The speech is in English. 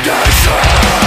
Destination